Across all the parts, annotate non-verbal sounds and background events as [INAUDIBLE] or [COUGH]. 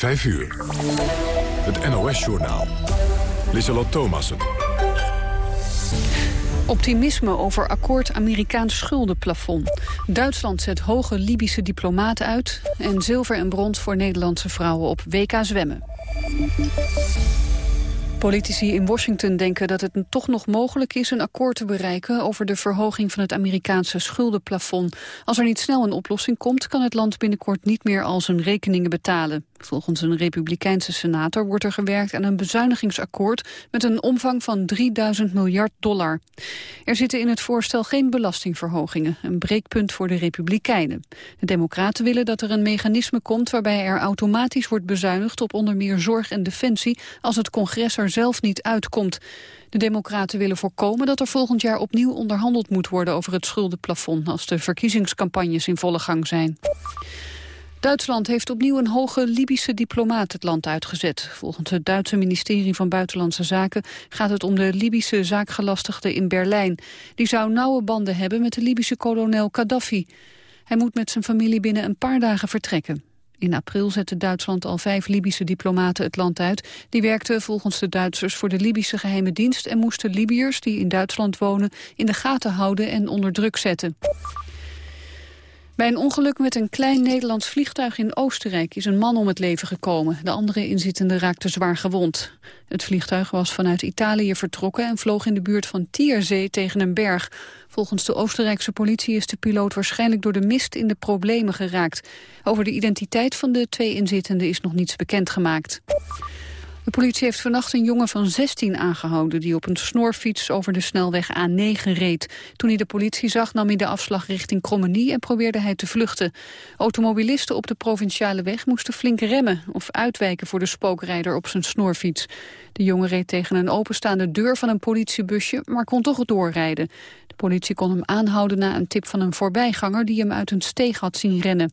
5 uur. Het NOS-journaal. Lissalot Thomassen. Optimisme over akkoord Amerikaans schuldenplafond. Duitsland zet hoge Libische diplomaten uit... en zilver en brons voor Nederlandse vrouwen op WK zwemmen. Politici in Washington denken dat het toch nog mogelijk is een akkoord te bereiken over de verhoging van het Amerikaanse schuldenplafond. Als er niet snel een oplossing komt, kan het land binnenkort niet meer al zijn rekeningen betalen. Volgens een republikeinse senator wordt er gewerkt aan een bezuinigingsakkoord met een omvang van 3000 miljard dollar. Er zitten in het voorstel geen belastingverhogingen, een breekpunt voor de republikeinen. De democraten willen dat er een mechanisme komt waarbij er automatisch wordt bezuinigd op onder meer zorg en defensie als het congres er zelf niet uitkomt. De democraten willen voorkomen dat er volgend jaar opnieuw onderhandeld moet worden over het schuldenplafond als de verkiezingscampagnes in volle gang zijn. Duitsland heeft opnieuw een hoge Libische diplomaat het land uitgezet. Volgens het Duitse ministerie van Buitenlandse Zaken gaat het om de Libische zaakgelastigde in Berlijn. Die zou nauwe banden hebben met de Libische kolonel Gaddafi. Hij moet met zijn familie binnen een paar dagen vertrekken. In april zette Duitsland al vijf Libische diplomaten het land uit. Die werkten volgens de Duitsers voor de Libische geheime dienst... en moesten Libiërs die in Duitsland wonen in de gaten houden en onder druk zetten. Bij een ongeluk met een klein Nederlands vliegtuig in Oostenrijk is een man om het leven gekomen. De andere inzittende raakte zwaar gewond. Het vliegtuig was vanuit Italië vertrokken en vloog in de buurt van Tierzee tegen een berg. Volgens de Oostenrijkse politie is de piloot waarschijnlijk door de mist in de problemen geraakt. Over de identiteit van de twee inzittenden is nog niets bekendgemaakt. De politie heeft vannacht een jongen van 16 aangehouden... die op een snorfiets over de snelweg A9 reed. Toen hij de politie zag nam hij de afslag richting Krommenie... en probeerde hij te vluchten. Automobilisten op de provinciale weg moesten flink remmen... of uitwijken voor de spookrijder op zijn snorfiets. De jongen reed tegen een openstaande deur van een politiebusje... maar kon toch doorrijden. De politie kon hem aanhouden na een tip van een voorbijganger... die hem uit een steeg had zien rennen.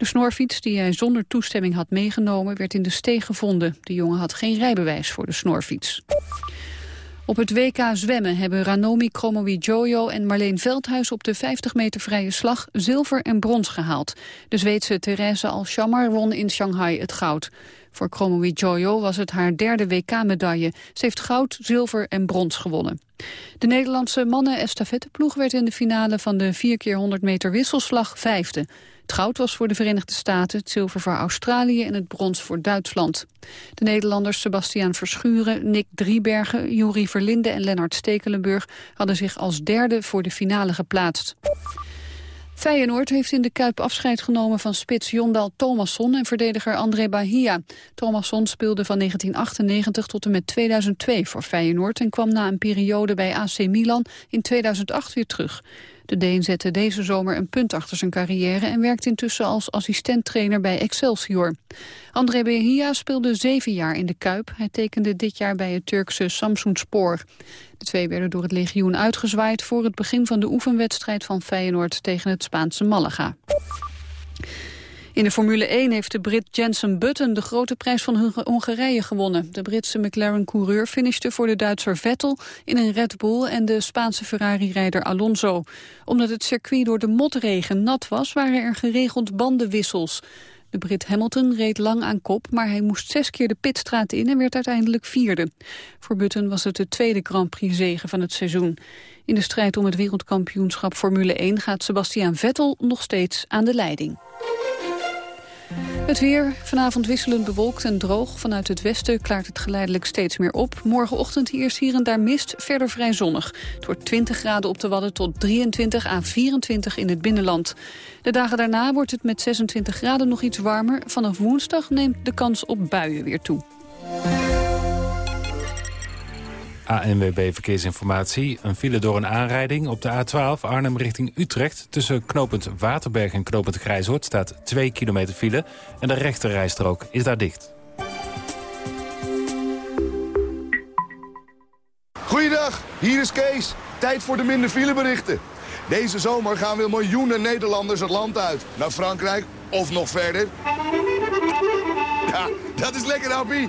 De snorfiets die hij zonder toestemming had meegenomen werd in de steeg gevonden. De jongen had geen rijbewijs voor de snorfiets. Op het WK zwemmen hebben Ranomi Kromowidjojo en Marleen Veldhuis op de 50 meter vrije slag zilver en brons gehaald. De Zweedse Therese Alshammar won in Shanghai het goud. Voor Kromowidjojo was het haar derde WK-medaille. Ze heeft goud, zilver en brons gewonnen. De Nederlandse mannen-estafetteploeg werd in de finale van de 4 keer 100 meter wisselslag vijfde. Het goud was voor de Verenigde Staten, het zilver voor Australië en het brons voor Duitsland. De Nederlanders Sebastiaan Verschuren, Nick Driebergen, Juri Verlinde en Lennart Stekelenburg hadden zich als derde voor de finale geplaatst. Feyenoord heeft in de Kuip afscheid genomen van spits Jondal Thomasson en verdediger André Bahia. Thomasson speelde van 1998 tot en met 2002 voor Feyenoord en kwam na een periode bij AC Milan in 2008 weer terug. De Deen zette deze zomer een punt achter zijn carrière... en werkt intussen als assistenttrainer bij Excelsior. André Behia speelde zeven jaar in de Kuip. Hij tekende dit jaar bij het Turkse Samsun Spoor. De twee werden door het legioen uitgezwaaid... voor het begin van de oefenwedstrijd van Feyenoord tegen het Spaanse Malaga. In de Formule 1 heeft de Brit Jensen Button de grote prijs van Hongarije gewonnen. De Britse McLaren-coureur finishte voor de Duitser Vettel in een Red Bull en de Spaanse Ferrari-rijder Alonso. Omdat het circuit door de motregen nat was, waren er geregeld bandenwissels. De Brit Hamilton reed lang aan kop, maar hij moest zes keer de pitstraat in en werd uiteindelijk vierde. Voor Button was het de tweede Grand Prix-zege van het seizoen. In de strijd om het wereldkampioenschap Formule 1 gaat Sebastian Vettel nog steeds aan de leiding. Het weer, vanavond wisselend bewolkt en droog. Vanuit het westen klaart het geleidelijk steeds meer op. Morgenochtend eerst hier en daar mist, verder vrij zonnig. Het wordt 20 graden op de Wadden tot 23 à 24 in het binnenland. De dagen daarna wordt het met 26 graden nog iets warmer. Vanaf woensdag neemt de kans op buien weer toe. ANWB Verkeersinformatie. Een file door een aanrijding op de A12 Arnhem richting Utrecht. Tussen knooppunt Waterberg en knooppunt Grijshoort staat 2 kilometer file. En de rechterrijstrook is daar dicht. Goeiedag, hier is Kees. Tijd voor de minder fileberichten. Deze zomer gaan weer miljoenen Nederlanders het land uit. Naar Frankrijk of nog verder. Ja, dat is lekker, happy.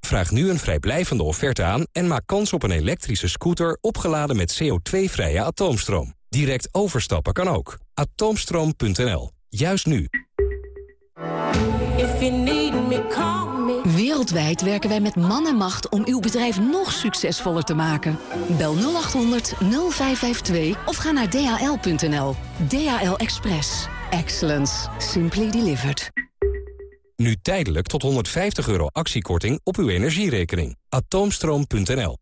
Vraag nu een vrijblijvende offerte aan en maak kans op een elektrische scooter opgeladen met CO2-vrije atoomstroom. Direct overstappen kan ook. Atoomstroom.nl. Juist nu. Wereldwijd werken wij met man en macht om uw bedrijf nog succesvoller te maken. Bel 0800 0552 of ga naar dhl.nl. DHL Express. Excellence. Simply delivered. Nu tijdelijk tot 150 euro actiekorting op uw energierekening. Atoomstroom.nl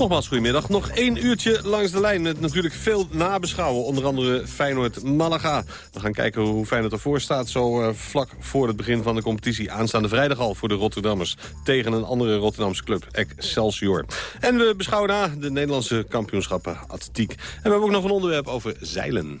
Nogmaals, goedemiddag. Nog één uurtje langs de lijn met natuurlijk veel nabeschouwen. Onder andere Feyenoord-Malaga. We gaan kijken hoe Feyenoord ervoor staat. Zo uh, vlak voor het begin van de competitie. Aanstaande vrijdag al voor de Rotterdammers. Tegen een andere Rotterdamse club, Excelsior. En we beschouwen na de Nederlandse kampioenschappen atletiek. En we hebben ook nog een onderwerp over zeilen.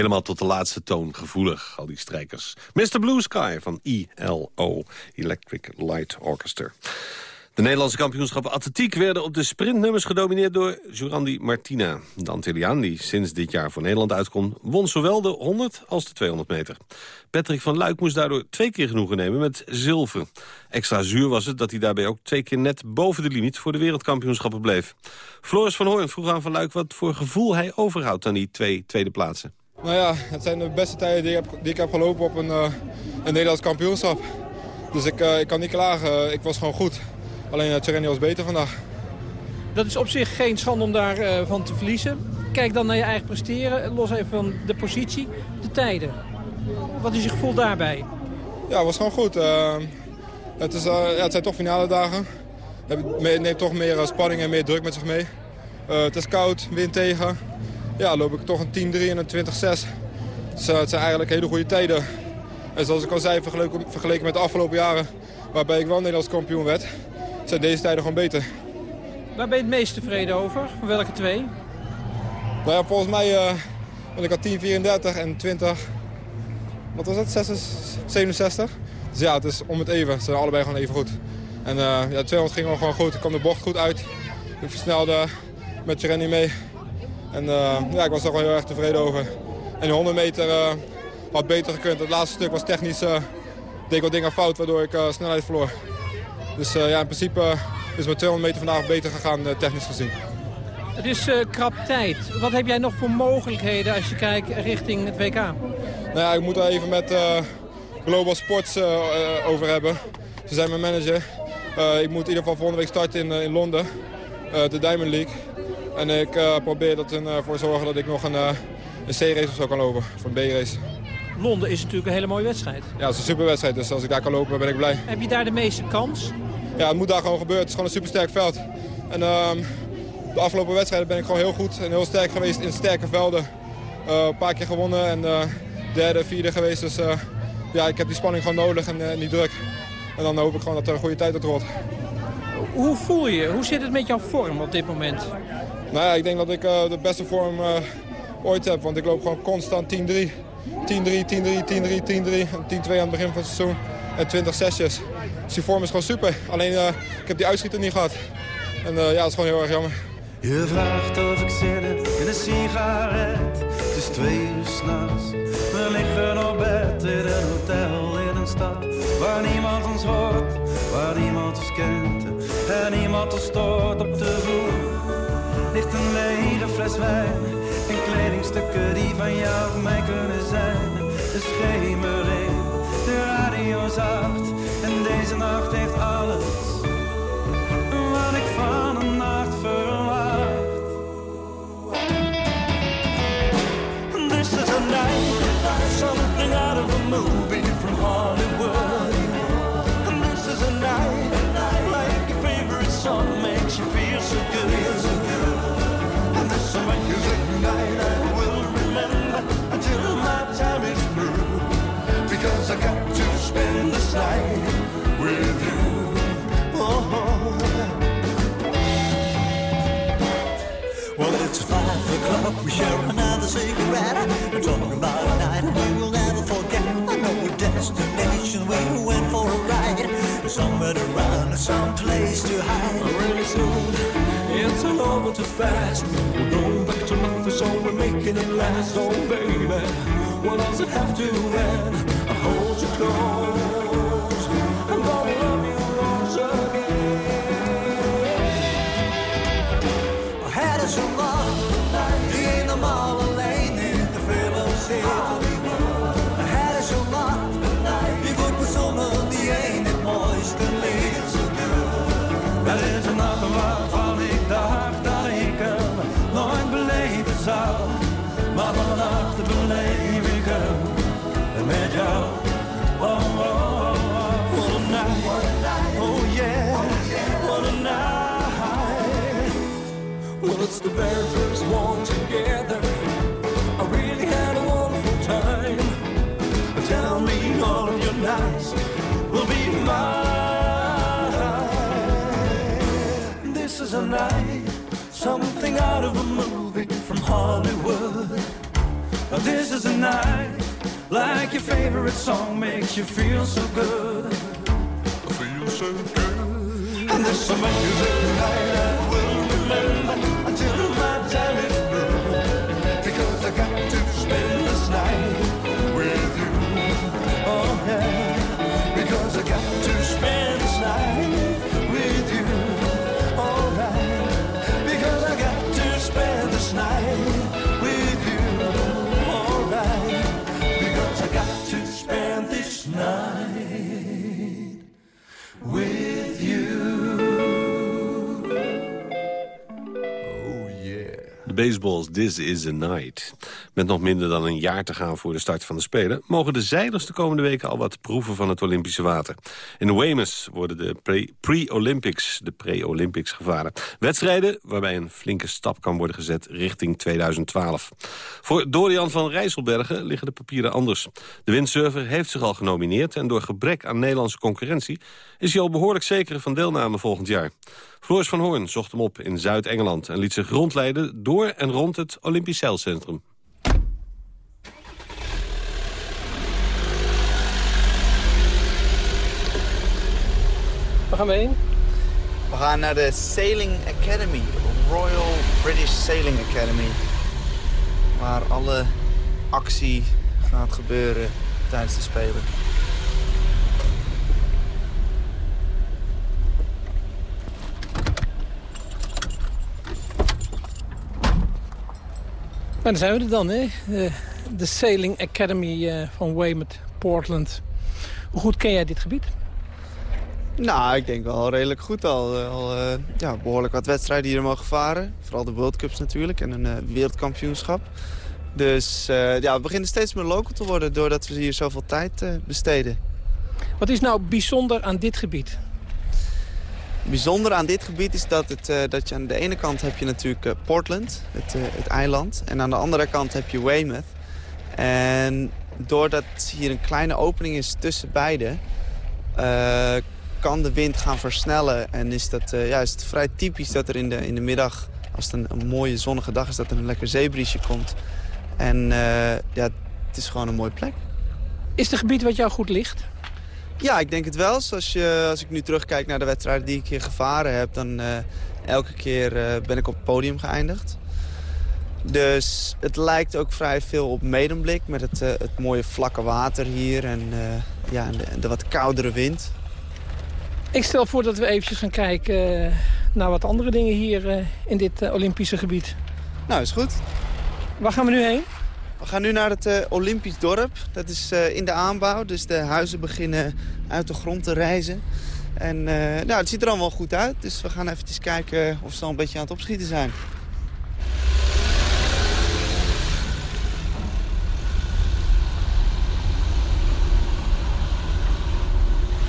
Helemaal tot de laatste toon gevoelig, al die strijkers. Mr. Blue Sky van ELO, Electric Light Orchestra. De Nederlandse kampioenschappen atletiek werden op de sprintnummers gedomineerd door Jurandi Martina. De Antilliaan, die sinds dit jaar voor Nederland uitkomt, won zowel de 100 als de 200 meter. Patrick van Luik moest daardoor twee keer genoegen nemen met zilver. Extra zuur was het dat hij daarbij ook twee keer net boven de limiet voor de wereldkampioenschappen bleef. Floris van Hoorn vroeg aan Van Luik wat voor gevoel hij overhoudt aan die twee tweede plaatsen. Nou ja, het zijn de beste tijden die ik heb, die ik heb gelopen op een, uh, een Nederlands kampioenschap. Dus ik, uh, ik kan niet klagen, ik was gewoon goed. Alleen uh, Tjereni was beter vandaag. Dat is op zich geen schande om daarvan van te verliezen. Kijk dan naar je eigen presteren, los even van de positie, de tijden. Wat is je gevoel daarbij? Ja, het was gewoon goed. het, is, ja, het zijn toch finale dagen. Het neemt toch meer spanning en meer druk met zich mee. het is koud, wind tegen ja, loop ik toch een 10-3 en een 20-6. Dus uh, het zijn eigenlijk hele goede tijden. En zoals ik al zei, vergeleken, vergeleken met de afgelopen jaren... waarbij ik wel Nederlands kampioen werd, zijn deze tijden gewoon beter. Waar ben je het meest tevreden over? Van welke twee? Nou ja, volgens mij uh, ben ik al 10-34 en 20... Wat was het? 67? Dus ja, het is om het even. Ze zijn allebei gewoon even goed. En uh, ja, 200 ging gewoon goed. Ik kwam de bocht goed uit. Ik versnelde met Jeremy mee. En uh, ja, ik was er wel heel erg tevreden over. En de 100 meter uh, had beter gekund. Het laatste stuk was technisch, uh, deed ik wat dingen fout, waardoor ik snelheid verloor. Dus ja, in principe is mijn 200 meter vandaag beter gegaan, technisch gezien. Het is krap tijd. Wat heb jij nog voor mogelijkheden als je kijkt richting het WK? Nou ja, ik moet er even met Global Sports over hebben. Ze zijn mijn manager. ik moet in ieder geval volgende week starten in, in Londen, de Diamond League. En ik uh, probeer ervoor uh, zorgen dat ik nog een, uh, een C-race of zo kan lopen, voor een B-race. Londen is natuurlijk een hele mooie wedstrijd. Ja, het is een superwedstrijd, dus als ik daar kan lopen ben ik blij. Heb je daar de meeste kans? Ja, het moet daar gewoon gebeuren. Het is gewoon een supersterk veld. En uh, de afgelopen wedstrijden ben ik gewoon heel goed en heel sterk geweest in sterke velden. Een paar keer gewonnen en derde, vierde geweest. Dus ja, ik heb die spanning gewoon nodig en die druk. En dan hoop ik gewoon dat er een goede tijd uit wordt. Hoe voel je? Hoe zit het met jouw vorm op dit moment? Nou ja, ik denk dat ik uh, de beste vorm uh, ooit heb. Want ik loop gewoon constant 10-3. 10-3, 10-3, 10-3, 10-3. En 10-2 aan het begin van het seizoen. En 20 sesjes. Dus die vorm is gewoon super. Alleen uh, ik heb die uitschieter niet gehad. En ja, dat is gewoon heel erg jammer. Je vraagt of ik zin in een sigaret. Het is twee uur s'nachts. We liggen op bed in een hotel in een stad. Waar niemand ons hoort, waar niemand ons kent. En niemand ons stoort op de vloer ligt een lege fles wijn. En kledingstukken die van jou of mij kunnen zijn. De schemering, de radio zacht. En deze nacht heeft alles spend this night with you. Oh. Well, it's five o'clock. We share another cigarette. We're talking about a night we will never forget. I know a destination we went for a ride. Somewhere to run, some place to hide. Really soon. It's all over too fast. We're going back to nothing, so we're making it last. Oh, baby, what does it have to end? I hold you close. It's the very first one together. I really had a wonderful time. Tell me all of your nights will be mine. This is a night, something out of a movie from Hollywood. This is a night like your favorite song makes you feel so good. I Feel so good. And there's some music tonight I will until my time is baseballs This is a Night. Met nog minder dan een jaar te gaan voor de start van de Spelen... mogen de zeilers de komende weken al wat proeven van het Olympische water. In Weymouth worden de pre- pre-Olympics, de pre-Olympics gevaren. Wedstrijden waarbij een flinke stap kan worden gezet richting 2012. Voor Dorian van Rijsselbergen liggen de papieren anders. De windsurfer heeft zich al genomineerd... en door gebrek aan Nederlandse concurrentie... is hij al behoorlijk zeker van deelname volgend jaar. Floris van Hoorn zocht hem op in Zuid-Engeland... en liet zich rondleiden door en rond het Olympisch Zeilcentrum. Waar gaan we heen? We gaan naar de Sailing Academy, Royal British Sailing Academy. Waar alle actie gaat gebeuren tijdens de Spelen. Nou, dan zijn we er dan, hè? De, de Sailing Academy eh, van Weymouth, Portland. Hoe goed ken jij dit gebied? Nou, ik denk wel redelijk goed al. Eh, al eh, ja, behoorlijk wat wedstrijden hier mogen varen. Vooral de World Cups natuurlijk en een eh, wereldkampioenschap. Dus eh, ja, we beginnen steeds meer local te worden doordat we hier zoveel tijd eh, besteden. Wat is nou bijzonder aan dit gebied? Bijzondere aan dit gebied is dat, het, eh, dat je aan de ene kant heb je natuurlijk eh, Portland, het, eh, het eiland. En aan de andere kant heb je Weymouth. En doordat hier een kleine opening is tussen beide... kan de wind gaan versnellen. En is, dat, is het vrij typisch dat er in de, in de middag, als het een, mooie zonnige dag is... dat er een lekker zeebriesje komt. En ja, het is gewoon een mooie plek. Is het gebied wat jou goed ligt? Ja, ik denk het wel. Zoals je, als ik nu terugkijk naar de wedstrijden die ik hier gevaren heb... dan uh, elke keer uh, ben ik op het podium geëindigd. Dus het lijkt ook vrij veel op Medemblik... met het, uh, het mooie vlakke water hier en, ja, en de, de, wat koudere wind. Ik stel voor dat we eventjes gaan kijken naar wat andere dingen hier in dit Olympische gebied. Nou, is goed. Waar gaan we nu heen? We gaan nu naar het uh, Olympisch dorp. Dat is uh, in de aanbouw, dus de huizen beginnen uit de grond te rijzen. En uh, nou, het ziet er allemaal goed uit, dus we gaan eventjes kijken of ze al een beetje aan het opschieten zijn.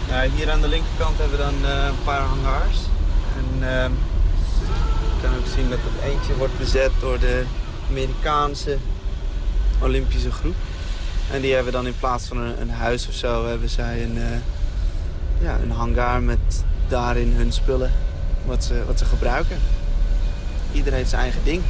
Ja, hier aan de linkerkant hebben we dan een paar hangars. En je kan ook zien dat het eentje wordt bezet door de Amerikaanse Olympische groep. En die hebben dan in plaats van een, een huis of zo, hebben zij een, uh, ja, een hangar met daarin hun spullen, wat ze, wat ze gebruiken. Iedereen heeft zijn eigen ding.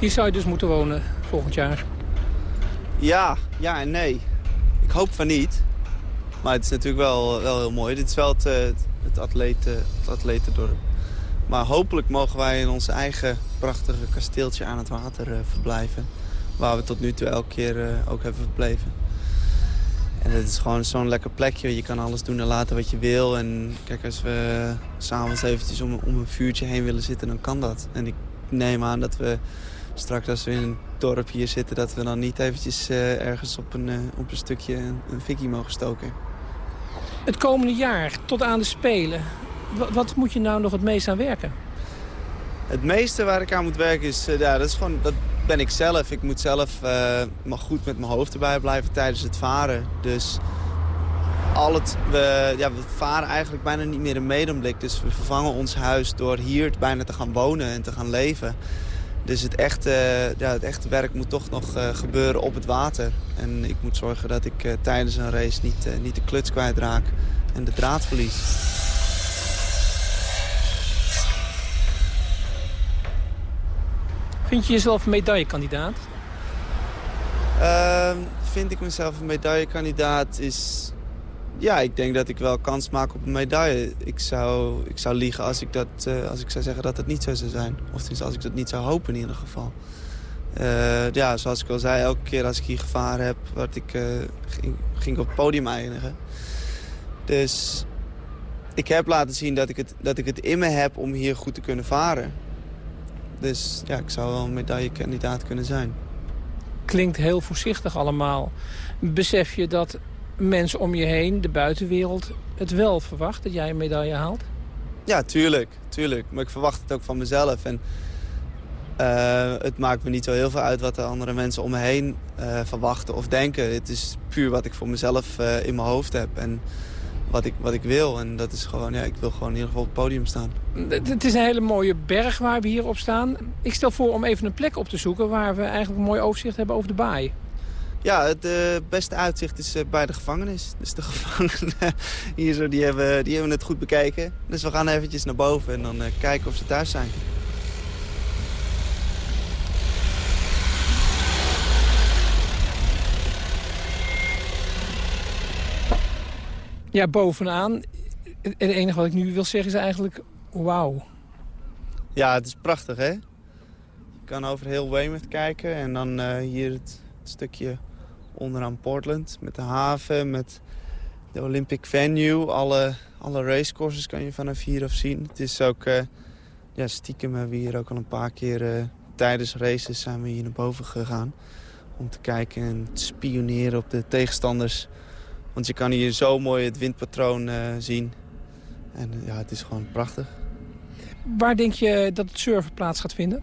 Hier zou je dus moeten wonen volgend jaar. Ja, ja en nee. Ik hoop van niet. Maar het is natuurlijk wel, wel heel mooi. Dit is wel het, het, atleten, atletendorp. Maar hopelijk mogen wij in ons eigen prachtige kasteeltje aan het water uh, verblijven. Waar we tot nu toe elke keer uh, ook hebben verbleven. En het is gewoon zo'n lekker plekje. Je kan alles doen en laten wat je wil. En kijk, als we s'avonds eventjes om, om een vuurtje heen willen zitten, dan kan dat. En ik neem aan dat we straks als we in een dorp hier zitten... dat we dan niet eventjes uh, ergens op een, uh, op een stukje een, een fikkie mogen stoken. Het komende jaar, tot aan de Spelen... wat, wat moet je nou nog het meest aan werken? Het meeste waar ik aan moet werken is... Uh, ja, dat, is gewoon, dat ben ik zelf. Ik moet zelf maar goed met mijn hoofd erbij blijven tijdens het varen. Dus al het, we, ja, we varen eigenlijk bijna niet meer in medemblik. Dus we vervangen ons huis door hier bijna te gaan wonen en te gaan leven... Dus het echte, ja, het echte werk moet toch nog eh, gebeuren op het water. En ik moet zorgen dat ik eh, tijdens een race niet, eh, niet de kluts kwijtraak en de draad verlies. Vind je jezelf een medaillekandidaat? Ehm, vind ik mezelf een medaillekandidaat is... Ja, ik denk dat ik wel kans maak op een medaille. Ik zou, ik zou liegen als ik, dat, eh, als ik zou zeggen dat het niet zo zou zijn. Of tenminste, als ik dat niet zou hopen in ieder geval. Eh, ja, zoals ik al zei, elke keer als ik hier gevaar heb... Wat ik, eh, ging, ging ik op het podium eindigen. Dus ik heb laten zien dat ik, het, dat ik het in me heb om hier goed te kunnen varen. Dus ja, ik zou wel een medaillekandidaat kunnen zijn. Klinkt heel voorzichtig allemaal. Besef je dat mensen om je heen, de buitenwereld, het wel verwacht dat jij een medaille haalt? Ja, tuurlijk, tuurlijk. Maar ik verwacht het ook van mezelf. En eh, het maakt me niet zo heel veel uit wat de andere mensen om me heen eh, verwachten of denken. Het is puur wat ik voor mezelf eh, in mijn hoofd heb en wat ik, wat ik wil. En dat is gewoon, ja, ik wil gewoon in ieder geval op het podium staan. Het het is een hele mooie berg waar we hier op staan. Ik stel voor om even een plek op te zoeken waar we eigenlijk een mooi overzicht hebben over de baai. Ja, het eh, beste uitzicht is eh, bij de gevangenis. Dus de [LAUGHS] gevangenen hier zo, die hebben, die hebben het goed bekeken. Dus we gaan eventjes naar boven en dan eh, kijken of ze thuis zijn. Ja, bovenaan. Het het enige wat ik nu wil zeggen is eigenlijk wauw. Ja, het is prachtig, hè? Je kan over heel Weymouth kijken en dan hier het stukje onderaan Portland... met de haven, met de Olympic venue. Alle, alle racecourses kan je vanaf hier af zien. Het is ook... eh, ja, stiekem hebben we hier ook al een paar keer... eh, tijdens races zijn we hier naar boven gegaan. Om te kijken en te spioneren op de tegenstanders. Want je kan hier zo mooi het windpatroon eh, zien. En ja, het is gewoon prachtig. Waar denk je dat het surfen plaats gaat vinden?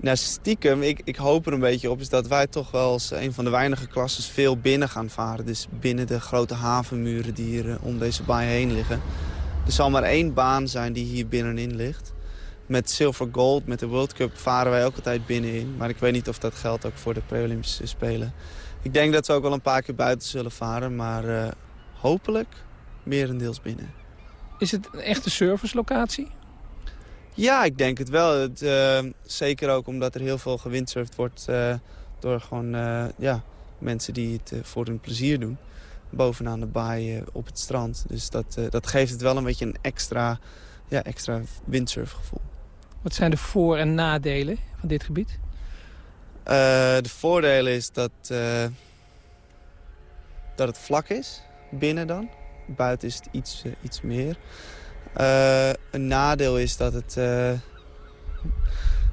Nou, stiekem, ik, ik hoop er een beetje op... is dat wij toch wel als een van de weinige klasses veel binnen gaan varen. Dus binnen de grote havenmuren die hier eh, om deze baai heen liggen. Er zal maar één baan zijn die hier binnenin ligt. Met Silver Gold, met de World Cup, varen wij ook altijd binnenin. Maar ik weet niet of dat geldt ook voor de pre-Olympische Spelen. Ik denk dat we ook wel een paar keer buiten zullen varen. Maar eh, hopelijk merendeels binnen. Is het een echte surferslocatie? Ja, ik denk het wel. Het, eh, zeker ook omdat er heel veel gewindsurfd wordt eh, door gewoon eh, ja, mensen die het voor hun plezier doen. Bovenaan de baai op het strand. Dus dat, dat geeft het wel een beetje een extra, ja, extra windsurfgevoel. Wat zijn de voor- en nadelen van dit gebied? De voordelen is dat, dat het vlak is, binnen dan. Buiten is het iets, iets meer. Eh, een nadeel is dat het... eh,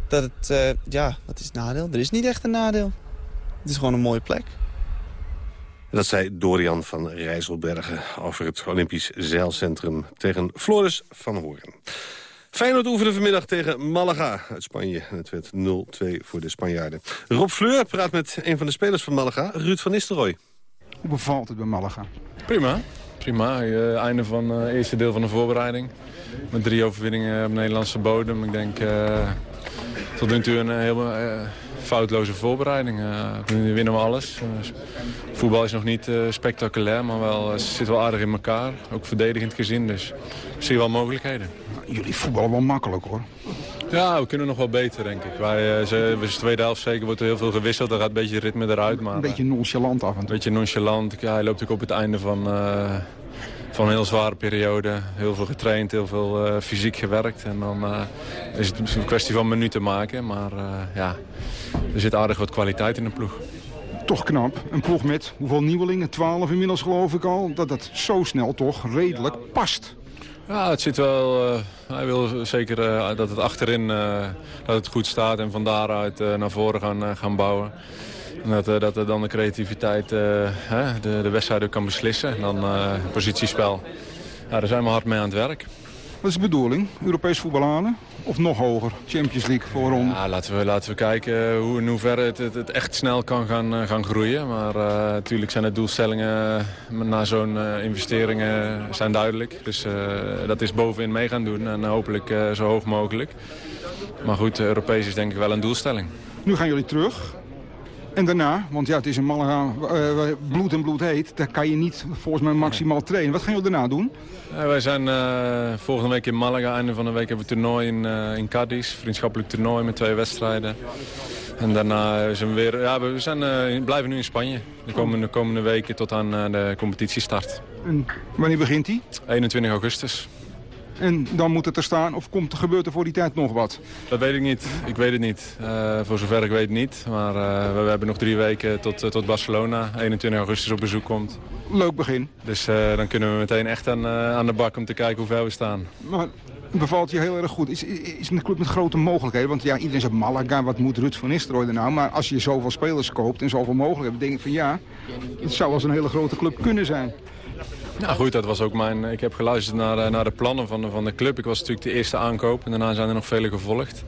dat het, eh, ja, wat is het nadeel? Er is niet echt een nadeel. Het is gewoon een mooie plek. Dat zei Dorian van Rijsselbergen over het Olympisch Zeilcentrum tegen Floris van Hoorn. Feyenoord oefende vanmiddag tegen Malaga uit Spanje. En het werd 0-2 voor de Spanjaarden. Rob Fleur praat met een van de spelers van Malaga, Ruud van Nistelrooy. Hoe bevalt het bij Malaga? Prima. Prima. Eh, einde van het eerste deel van de voorbereiding. Met drie overwinningen op Nederlandse bodem. Ik denk eh, tot nu toe een eh, heel eh, foutloze voorbereiding. Eh, nu winnen we alles. Eh, voetbal is nog niet eh, spectaculair, maar wel, eh, zit wel aardig in elkaar. Ook verdedigend gezien, dus zie wel mogelijkheden. Jullie voetballen wel makkelijk hoor. Ja, we kunnen nog wel beter, denk ik. Wij, eh, ze, de tweede helft zeker wordt er heel veel gewisseld. Er gaat een beetje ritme eruit. Maar, Een beetje nonchalant af en Een toe. beetje nonchalant. Ja, hij loopt ook op het einde van, eh, van een heel zware periode. Heel veel getraind, heel veel eh, fysiek gewerkt. En dan eh, is het een kwestie van minuten maken. Maar eh, ja, er zit aardig wat kwaliteit in de ploeg. Toch knap. Een ploeg met hoeveel nieuwelingen? 12 inmiddels geloof ik al. Dat dat zo snel toch redelijk past. Ja, het zit wel... eh, hij wil zeker eh, dat het achterin eh, dat het goed staat. En van daaruit naar voren gaan, gaan bouwen. En dat, dat er dan de creativiteit hè, de, de wedstrijd ook kan beslissen. En dan positiespel. Daar zijn we hard mee aan het werk. Wat is de bedoeling? Europees voetbal halen? Of nog hoger? Champions League voorronde? Ja, laten, we, laten we kijken hoe, in hoeverre het, het, het echt snel kan gaan, eh, gaan groeien. Maar eh, natuurlijk zijn de doelstellingen eh, na zo'n investeringen zijn duidelijk. Dus dat is bovenin mee gaan doen en hopelijk zo hoog mogelijk. Maar goed, Europees is denk ik wel een doelstelling. Nu gaan jullie terug. En daarna, want ja, het is in Malaga uh, bloed en bloed heet. Daar kan je niet volgens mij maximaal trainen. Wat gaan jullie daarna doen? Uh, wij zijn uh, volgende week in Malaga. Einde van de week hebben we een toernooi in, in Cadiz. Vriendschappelijk toernooi met twee wedstrijden. En daarna zijn we weer... Ja, we zijn, blijven nu in Spanje. De komende, komende weken tot aan de competitiestart. En wanneer begint die? 21 augustus. En dan moet het er staan of komt, gebeurt er voor die tijd nog wat? Dat weet ik niet. Ik weet het niet. Uh, voor zover ik weet niet. Maar uh, we, we, hebben nog drie weken tot, uh, tot Barcelona. 21 augustus op bezoek komt. Leuk begin. Dus dan kunnen we meteen echt aan, aan de bak om te kijken hoe ver we staan. Maar bevalt je heel erg goed. Is, is een club met grote mogelijkheden? Want ja, iedereen zegt Malaga, wat moet Ruud van Nistelrooy er nou? Maar als je zoveel spelers koopt en zoveel mogelijkheden... denk ik van ja, het zou als een hele grote club kunnen zijn. Nou goed, dat was ook mijn... Ik heb geluisterd naar, eh, naar de plannen van de, van de club. Ik was natuurlijk de eerste aankoop en daarna zijn er nog vele gevolgd.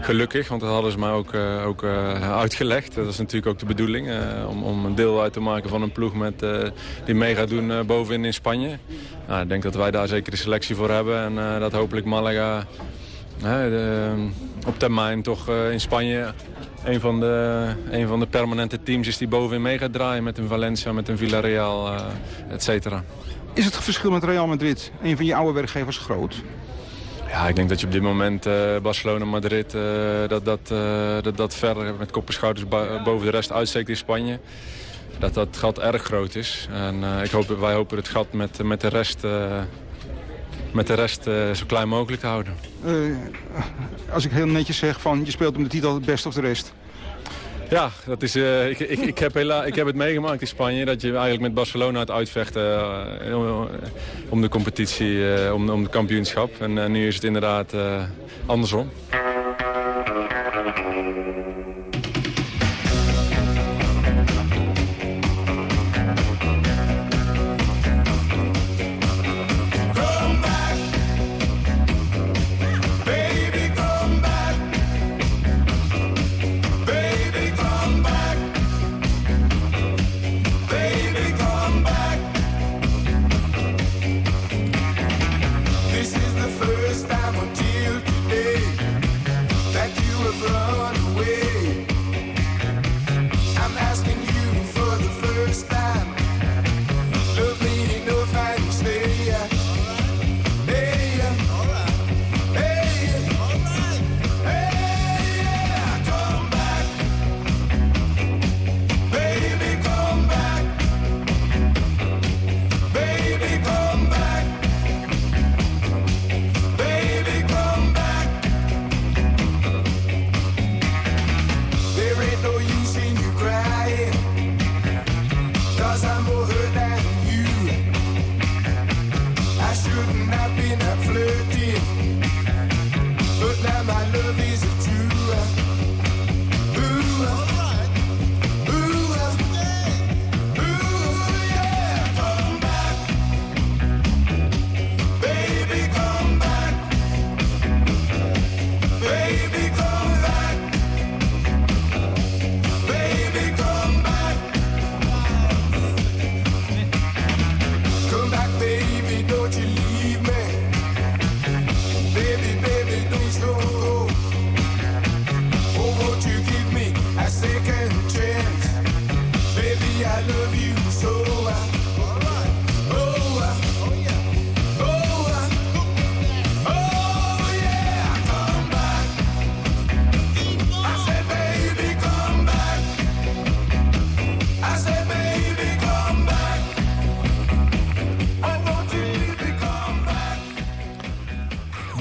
Gelukkig, want dat hadden ze mij ook, uh, ook uh, uitgelegd. Dat is natuurlijk ook de bedoeling. Om, om een deel uit te maken van een ploeg met, die mee gaat doen bovenin in Spanje. Nou, ik denk dat wij daar zeker de selectie voor hebben. En dat hopelijk Malaga op termijn toch in Spanje een van, de, een van de permanente teams is die bovenin mee gaat draaien. Met een Valencia, met een Villarreal, et cetera. Is het verschil met Real Madrid, een van je oude werkgevers, groot? Ja, ik denk dat je op dit moment uh, Barcelona, Madrid, uh, dat, dat, uh, dat dat verder met kop en schouders boven de rest uitsteekt in Spanje. Dat dat gat erg groot is. En ik hoop, wij hopen het gat met, met de rest, met de rest zo klein mogelijk te houden. als ik heel netjes zeg van je speelt om de titel het best of de rest. Ja, dat is, uh, ik, ik, ik, heb hela, ik heb het meegemaakt in Spanje. Dat je eigenlijk met Barcelona het uitvechten om de competitie, om, om de kampioenschap. En nu is het inderdaad andersom.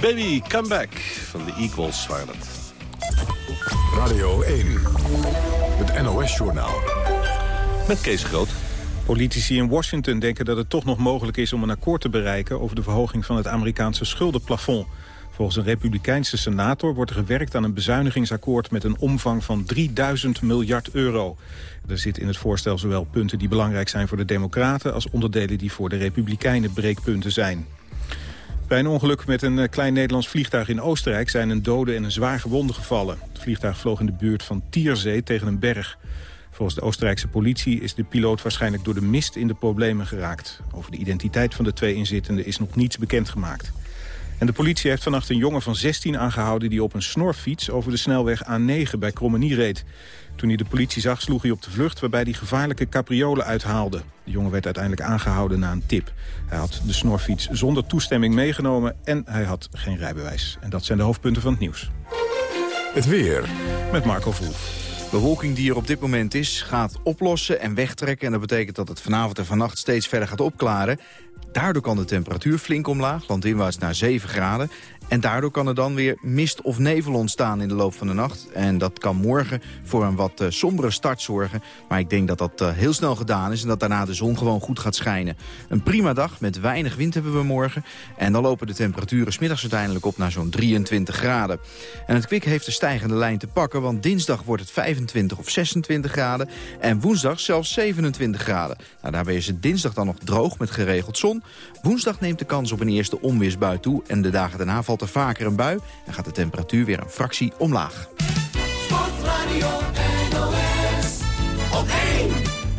Baby, come back. Van de Equals waren. Radio 1, het NOS-journaal. Met Kees Groot. Politici in Washington denken dat het toch nog mogelijk is om een akkoord te bereiken over de verhoging van het Amerikaanse schuldenplafond. Volgens een republikeinse senator wordt er gewerkt aan een bezuinigingsakkoord met een omvang van 3000 miljard euro. Er zitten in het voorstel zowel punten die belangrijk zijn voor de democraten als onderdelen die voor de republikeinen breekpunten zijn. Bij een ongeluk met een eh, klein Nederlands vliegtuig in Oostenrijk... zijn een dode en een zwaar gewonde gevallen. Het vliegtuig vloog in de buurt van Tierzee tegen een berg. Volgens de Oostenrijkse politie is de piloot waarschijnlijk door de mist in de problemen geraakt. Over de identiteit van de twee inzittenden is nog niets bekendgemaakt. En de politie heeft vannacht een jongen van 16 aangehouden... die op een snorfiets over de snelweg A9 bij Krommenie reed. Toen hij de politie zag, sloeg hij op de vlucht... waarbij hij gevaarlijke capriolen uithaalde. De jongen werd uiteindelijk aangehouden na een tip. Hij had de snorfiets zonder toestemming meegenomen... en hij had geen rijbewijs. En dat zijn de hoofdpunten van het nieuws. Het weer. Met Marco Verhoef. Bewolking die er op dit moment is, gaat oplossen en wegtrekken. En dat betekent dat het vanavond en vannacht steeds verder gaat opklaren. Daardoor kan de temperatuur flink omlaag, landinwaarts naar 7 graden. En daardoor kan er dan weer mist of nevel ontstaan in de loop van de nacht. En dat kan morgen voor een wat uh, sombere start zorgen. Maar ik denk dat dat uh, heel snel gedaan is en dat daarna de zon gewoon goed gaat schijnen. Een prima dag met weinig wind hebben we morgen. En dan lopen de temperaturen smiddags uiteindelijk op naar zo'n 23 graden. En het kwik heeft de stijgende lijn te pakken, want dinsdag wordt het 25 of 26 graden. En woensdag zelfs 27 graden. Nou, daarbij is het dinsdag dan nog droog met geregeld zon. Woensdag neemt de kans op een eerste onweersbui toe. En de dagen daarna valt er vaker een bui en gaat de temperatuur weer een fractie omlaag. Sportradio NOS, op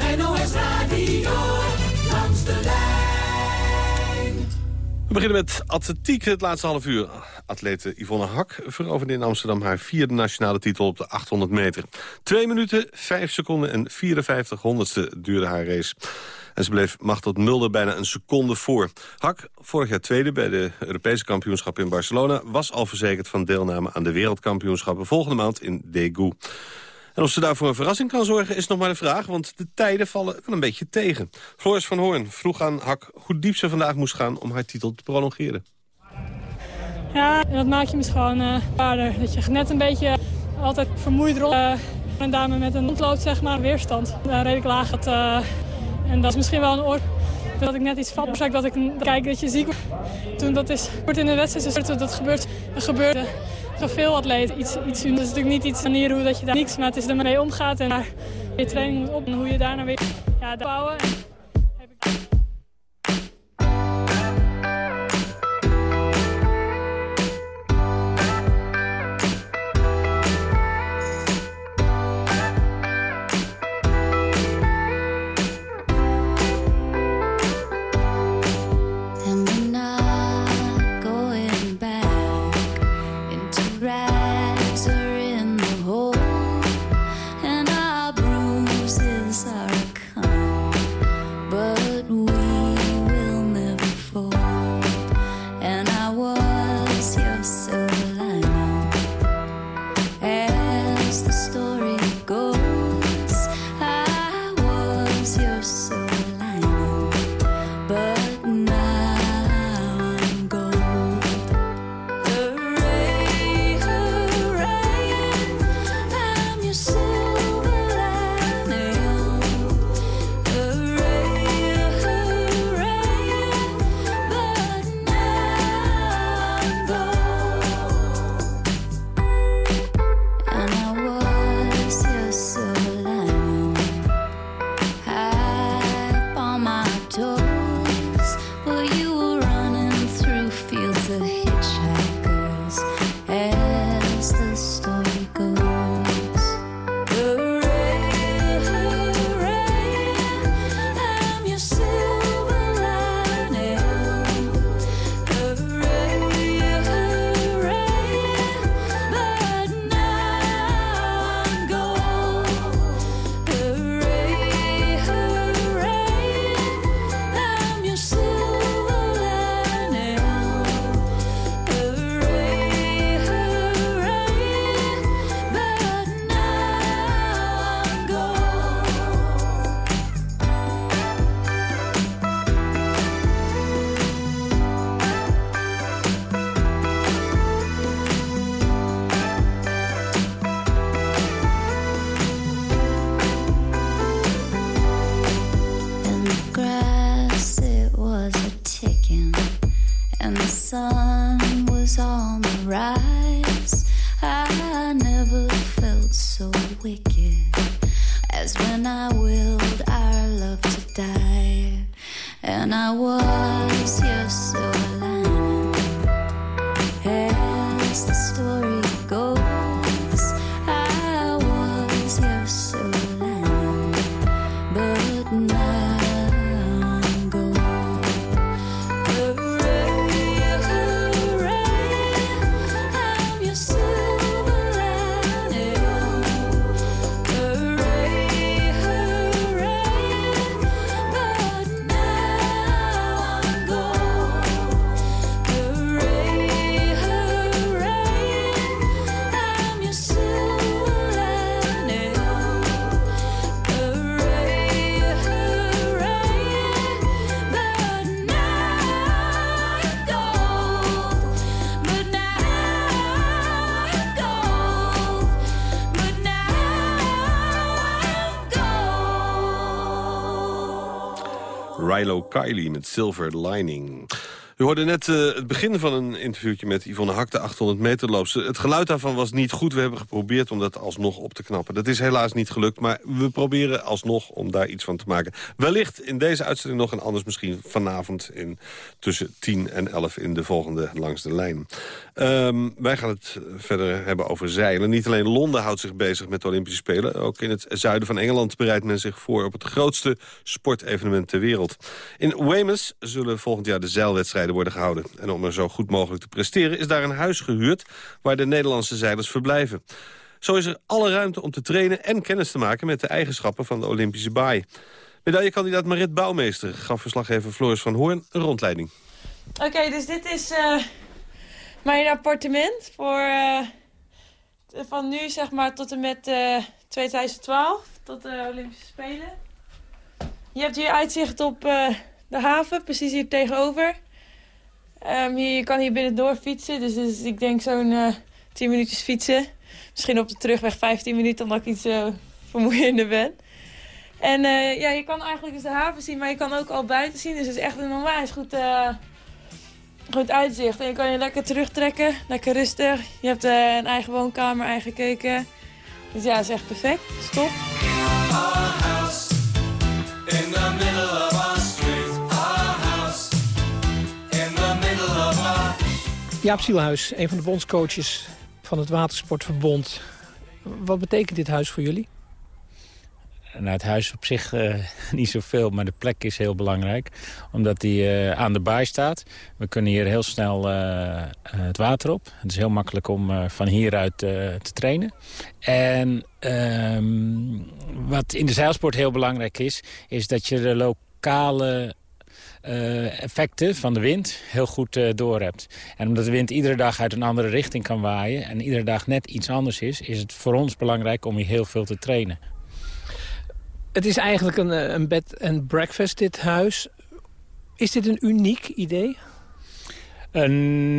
1 NOS Radio, langs de lijn. We beginnen met atletiek het laatste half uur. Atlete Yvonne Hak veroverde in Amsterdam haar vierde nationale titel op de 800 meter. 2 minuten, 5 seconden en 54 honderdste duurde haar race. En ze bleef Machtel Mulder bijna een seconde voor. Hak, vorig jaar tweede bij de Europese kampioenschappen in Barcelona... was al verzekerd van deelname aan de wereldkampioenschappen volgende maand in Daegu. En of ze daarvoor een verrassing kan zorgen is nog maar de vraag... want de tijden vallen wel een beetje tegen. Floris van Hoorn vroeg aan Hak hoe diep ze vandaag moest gaan... om haar titel te prolongeren. Ja, dat maakt je misschien gewoon uh. Dat je net een beetje altijd vermoeid rond... Uh, een dame met een ontlood, zeg maar, weerstand. Uh, redelijk laag. Het, en dat is misschien wel een oor dat ik net iets vat. Maar dat ik kijk dat je ziek wordt. Toen dat is wordt in de wedstrijd, dus dat gebeurt. Er gebeurde veel atleten iets, iets doen. Dat is natuurlijk niet iets manier hoe dat je daar niks, maar het is ermee omgaat en daar je training moet op en hoe je daarna weer ja, bouwen. En, Rilo and the sun was on the rise. I never felt so wicked as when I willed our love to die. And I was your so lining as the Kiley met Silver Lining. U hoorde net uh, het begin van een interviewtje met Yvonne Hak, de 800 meter loopse. Het geluid daarvan was niet goed. We hebben geprobeerd om dat alsnog op te knappen. Dat is helaas niet gelukt, maar we proberen alsnog om daar iets van te maken. Wellicht in deze uitzending nog en anders misschien vanavond in tussen 10 en 11 in de volgende Langs de Lijn. Um, wij gaan het verder hebben over zeilen. Niet alleen Londen houdt zich bezig met de Olympische Spelen. Ook in het zuiden van Engeland bereidt men zich voor op het grootste sportevenement ter wereld. In Weymouth zullen volgend jaar de zeilwedstrijden worden gehouden. En om er zo goed mogelijk te presteren is daar een huis gehuurd... waar de Nederlandse zeilers verblijven. Zo is er alle ruimte om te trainen en kennis te maken... met de eigenschappen van de Olympische baai. Medaillekandidaat Marit Bouwmeester gaf verslaggever Floris van Hoorn een rondleiding. Oké, dus dit is uh, mijn appartement voor uh, van nu zeg maar tot en met uh, 2012, tot de Olympische Spelen. Je hebt hier uitzicht op de haven, precies hier tegenover. Um, hier, je kan hier binnendoor fietsen, dus, ik denk zo'n uh, 10 minuutjes fietsen. Misschien op de terugweg 15 minuten, omdat ik iets vermoeiender ben. En ja, je kan eigenlijk dus de haven zien, maar je kan ook al buiten zien. Dus het is echt een onwijs goed, goed uitzicht. En je kan je lekker terugtrekken, lekker rustig. Je hebt een eigen woonkamer, eigen keuken. Dus ja, het is echt perfect. Stop. Jaap Sielhuis, een van de bondscoaches van het Watersportverbond. Wat betekent dit huis voor jullie? Nou, het huis op zich uh, [LAUGHS] niet zoveel, maar de plek is heel belangrijk. Omdat die uh, aan de baai staat. We kunnen hier heel snel uh, het water op. Het is heel makkelijk om van hieruit te trainen. En ehm, wat in de zeilsport heel belangrijk is... is dat je de lokale effecten van de wind heel goed uh, door hebt. En omdat de wind iedere dag uit een andere richting kan waaien... en iedere dag net iets anders is... is het voor ons belangrijk om hier heel veel te trainen. Het is eigenlijk een, eh, een bed and breakfast, dit huis. Is dit een uniek idee? Uh,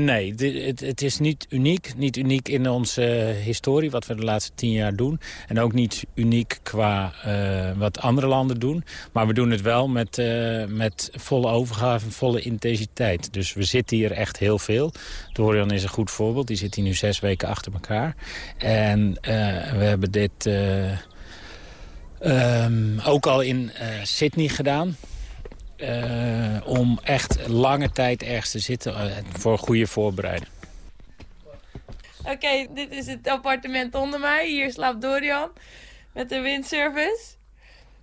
nee, het, het, is niet uniek. Niet uniek in onze historie, wat we de laatste tien jaar doen. En ook niet uniek qua uh, wat andere landen doen. Maar we doen het wel met, met volle overgave volle intensiteit. Dus we zitten hier echt heel veel. Dorian is een goed voorbeeld. Die zit hier nu zes weken achter elkaar. En we hebben dit... Um, ook al in Sydney gedaan. Uh, om echt lange tijd ergens te zitten uh, voor goede voorbereiding. Oké, okay, dit is het appartement onder mij. Hier slaapt Dorian met de windservice.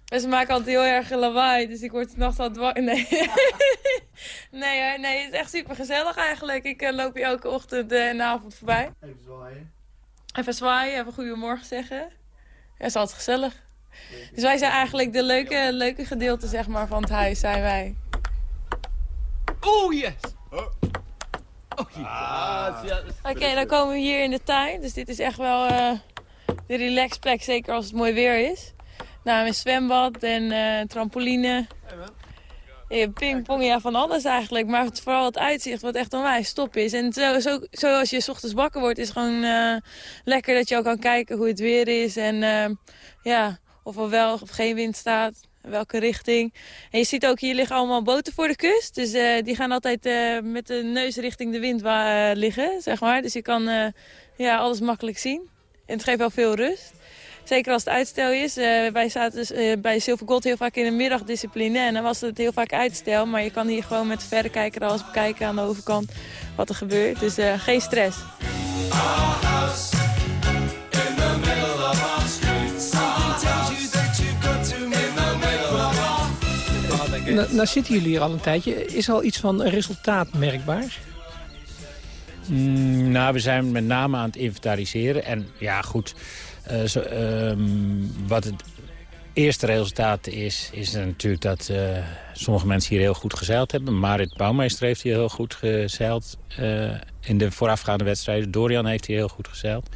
En ze maken altijd heel erg lawaai, dus ik word s'nachts al dwang. Nee. [LAUGHS] nee, nee, het is echt super gezellig eigenlijk. Ik uh, loop hier elke ochtend en avond voorbij. Even zwaaien. Even zwaaien, even goedemorgen zeggen. Ja, het is altijd gezellig. Dus wij zijn eigenlijk de leuke, leuke gedeelte zeg maar, van het huis, zijn wij. Oh, yes! Oh. Ah, Oké, dan komen we hier in de tuin. Dus dit is echt wel uh, de relaxplek, zeker als het mooi weer is. Nou, een zwembad en uh, trampoline. Ja, pingpong, ja, van alles eigenlijk. Maar het, vooral het uitzicht, wat echt onwijs top is. En zo, zo, zoals je s ochtends wakker wordt, is het gewoon uh, lekker dat je ook kan kijken hoe het weer is. En ja, of er wel of geen wind staat, welke richting. En je ziet ook, hier liggen allemaal boten voor de kust. Dus uh, die gaan altijd uh, met de neus richting de wind uh, liggen, zeg maar. Dus je kan ja, alles makkelijk zien. En het geeft wel veel rust. Zeker als het uitstel is. wij zaten dus, bij Silver Gold heel vaak in de middagdiscipline. En dan was het heel vaak uitstel. Maar je kan hier gewoon met verrekijker alles bekijken aan de overkant wat er gebeurt. Dus geen stress. Nou, nou zitten jullie hier al een tijdje. Is er al iets van resultaat merkbaar? Mm, nou, we zijn met name aan het inventariseren. En ja, goed, uh, zo, um, wat het eerste resultaat is... is natuurlijk dat uh, sommige mensen hier heel goed gezeild hebben. Marit Bouwmeester heeft hier heel goed gezeild uh, in de voorafgaande wedstrijden. Dorian heeft hier heel goed gezeild.